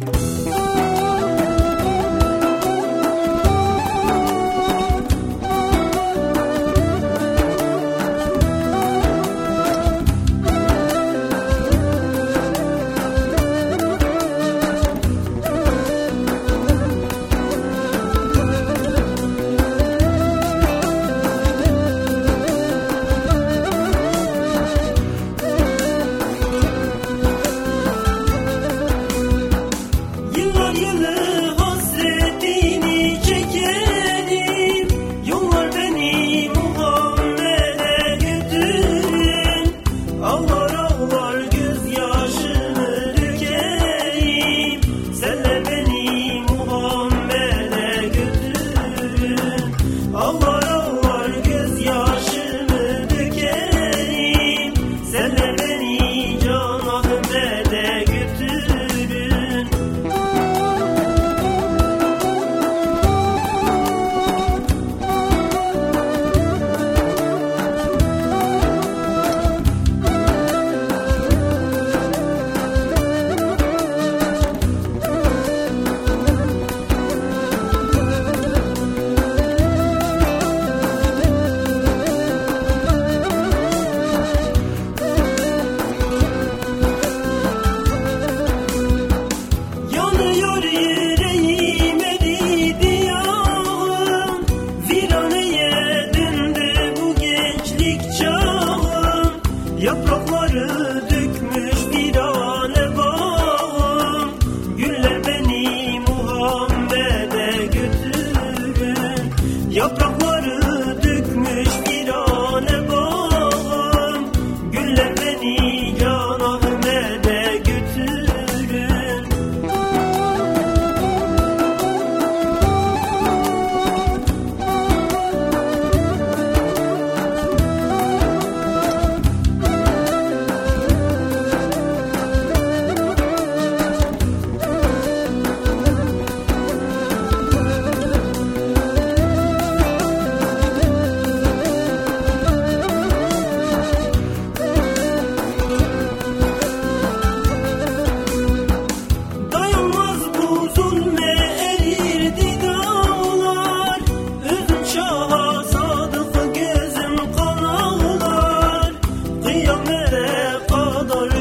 Yıllar Kıyamete kadar